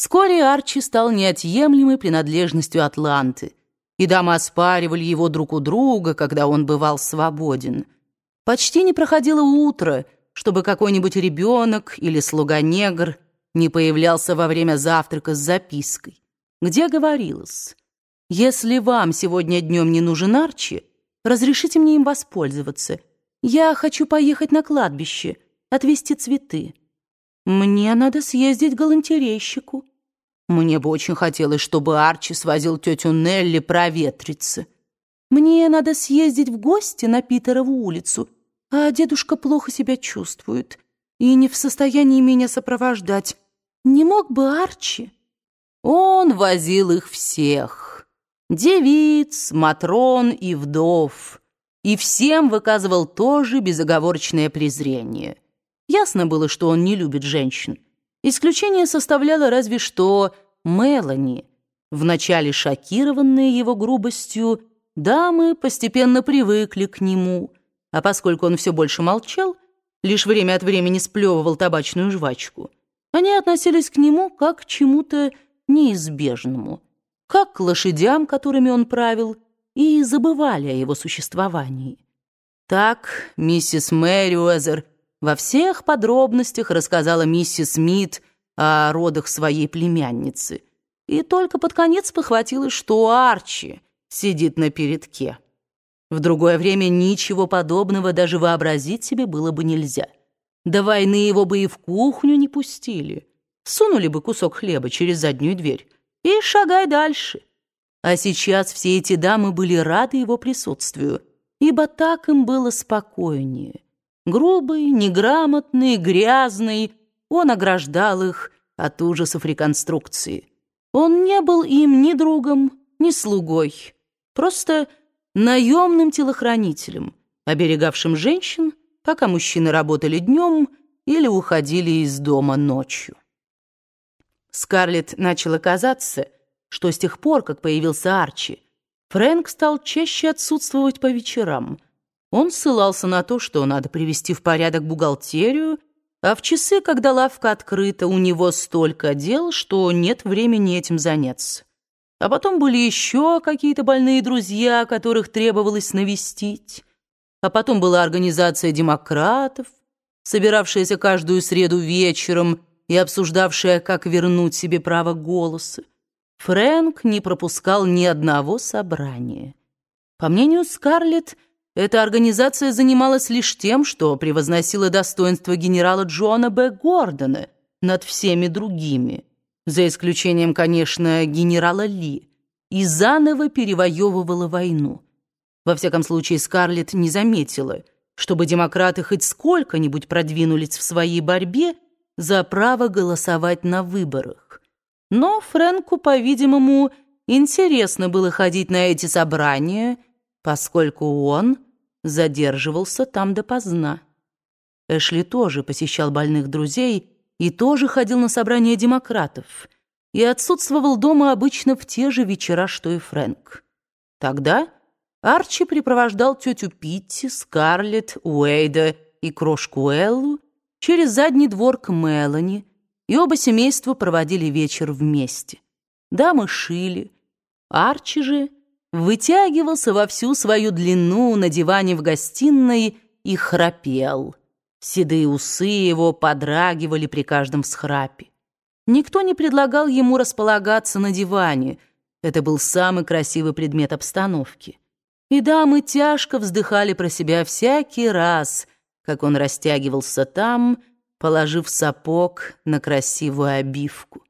Вскоре Арчи стал неотъемлемой принадлежностью Атланты, и дамы оспаривали его друг у друга, когда он бывал свободен. Почти не проходило утро, чтобы какой-нибудь ребенок или слуга-негр не появлялся во время завтрака с запиской, где говорилось «Если вам сегодня днем не нужен Арчи, разрешите мне им воспользоваться. Я хочу поехать на кладбище, отвезти цветы». Мне надо съездить к галантерейщику. Мне бы очень хотелось, чтобы Арчи свозил тетю Нелли проветриться. Мне надо съездить в гости на Питерову улицу, а дедушка плохо себя чувствует и не в состоянии меня сопровождать. Не мог бы Арчи? Он возил их всех. Девиц, матрон и вдов. И всем выказывал тоже безоговорочное презрение. Ясно было, что он не любит женщин. Исключение составляло разве что Мелани. Вначале шокированные его грубостью, дамы постепенно привыкли к нему, а поскольку он все больше молчал, лишь время от времени сплевывал табачную жвачку, они относились к нему как к чему-то неизбежному, как к лошадям, которыми он правил, и забывали о его существовании. Так миссис Мэри Уэзер во всех подробностях рассказала миссис Смит о родах своей племянницы и только под конец похватилась, что Арчи сидит на передке. В другое время ничего подобного даже вообразить себе было бы нельзя. До войны его бы и в кухню не пустили. Сунули бы кусок хлеба через заднюю дверь и шагай дальше. А сейчас все эти дамы были рады его присутствию, ибо так им было спокойнее. Грубый, неграмотный, грязный, он ограждал их от ужасов реконструкции. Он не был им ни другом, ни слугой, просто наемным телохранителем, оберегавшим женщин, пока мужчины работали днем или уходили из дома ночью. Скарлетт начала казаться, что с тех пор, как появился Арчи, Фрэнк стал чаще отсутствовать по вечерам — он ссылался на то, что надо привести в порядок бухгалтерию, а в часы, когда лавка открыта, у него столько дел, что нет времени этим заняться. А потом были еще какие-то больные друзья, которых требовалось навестить. А потом была организация демократов, собиравшаяся каждую среду вечером и обсуждавшая, как вернуть себе право голоса. Фрэнк не пропускал ни одного собрания. По мнению Скарлетт, эта организация занималась лишь тем, что превозносила достоинство генерала Джона Б. Гордона над всеми другими, за исключением, конечно, генерала Ли, и заново перевоевывала войну. Во всяком случае, Скарлетт не заметила, чтобы демократы хоть сколько-нибудь продвинулись в своей борьбе за право голосовать на выборах. Но Фрэнку, по-видимому, интересно было ходить на эти собрания – поскольку он задерживался там допоздна. Эшли тоже посещал больных друзей и тоже ходил на собрания демократов и отсутствовал дома обычно в те же вечера, что и Фрэнк. Тогда Арчи припровождал тетю Питти, Скарлетт, Уэйда и крошку Эллу через задний двор к Мелани, и оба семейства проводили вечер вместе. Дамы шили, Арчи же вытягивался во всю свою длину на диване в гостиной и храпел. Седые усы его подрагивали при каждом всхрапе. Никто не предлагал ему располагаться на диване. Это был самый красивый предмет обстановки. И дамы тяжко вздыхали про себя всякий раз, как он растягивался там, положив сапог на красивую обивку.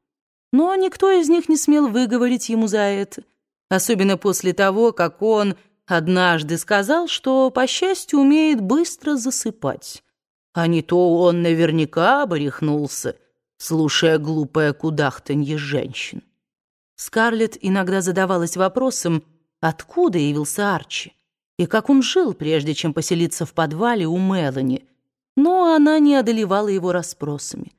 Но никто из них не смел выговорить ему за это особенно после того, как он однажды сказал, что, по счастью, умеет быстро засыпать. А не то он наверняка бы рехнулся, слушая глупое кудахтанье женщин. Скарлетт иногда задавалась вопросом, откуда явился Арчи, и как он жил, прежде чем поселиться в подвале у Мелани, но она не одолевала его расспросами.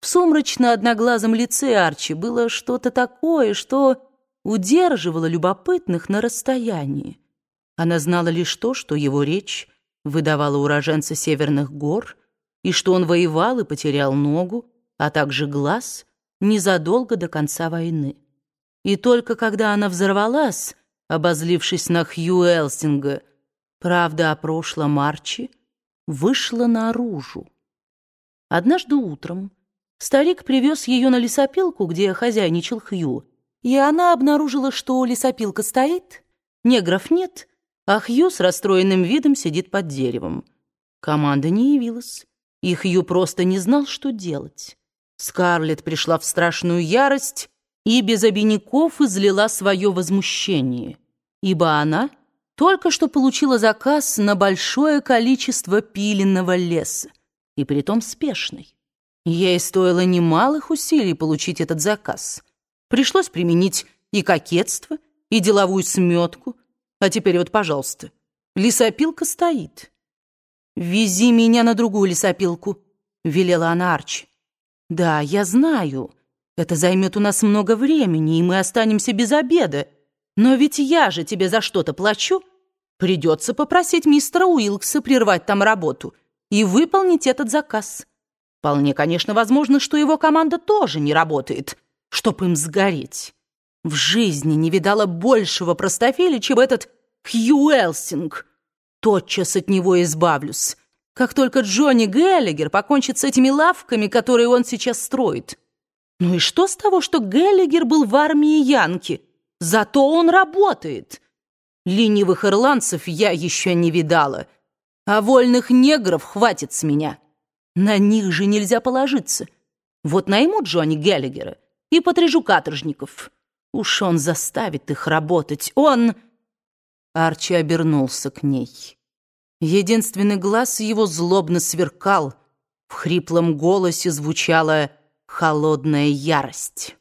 В сумрачно-одноглазом лице Арчи было что-то такое, что удерживала любопытных на расстоянии. Она знала лишь то, что его речь выдавала уроженца северных гор, и что он воевал и потерял ногу, а также глаз, незадолго до конца войны. И только когда она взорвалась, обозлившись на Хью Элсинга, правда о прошлом Арчи вышла наружу. Однажды утром старик привез ее на лесопилку, где хозяйничал Хью, и она обнаружила, что лесопилка стоит, негров нет, а Хью с расстроенным видом сидит под деревом. Команда не явилась, и Хью просто не знал, что делать. Скарлетт пришла в страшную ярость и без обиняков излила свое возмущение, ибо она только что получила заказ на большое количество пиленного леса, и притом спешный. Ей стоило немалых усилий получить этот заказ. Пришлось применить и кокетство, и деловую сметку, а теперь вот, пожалуйста, лесопилка стоит. «Вези меня на другую лесопилку», — велела она Арчи. «Да, я знаю. Это займет у нас много времени, и мы останемся без обеда. Но ведь я же тебе за что-то плачу. Придется попросить мистера Уилкса прервать там работу и выполнить этот заказ. Вполне, конечно, возможно, что его команда тоже не работает, чтоб им сгореть. В жизни не видала большего простофиля, чем этот Хью Элсинг» тотчас от него избавлюсь, как только Джонни Геллигер покончит с этими лавками, которые он сейчас строит. Ну и что с того, что Геллигер был в армии Янки? Зато он работает. Ленивых ирландцев я еще не видала, а вольных негров хватит с меня. На них же нельзя положиться. Вот найму Джонни Геллигера и потряжу каторжников. Уж он заставит их работать. Он... Арчи обернулся к ней. Единственный глаз его злобно сверкал. В хриплом голосе звучала холодная ярость.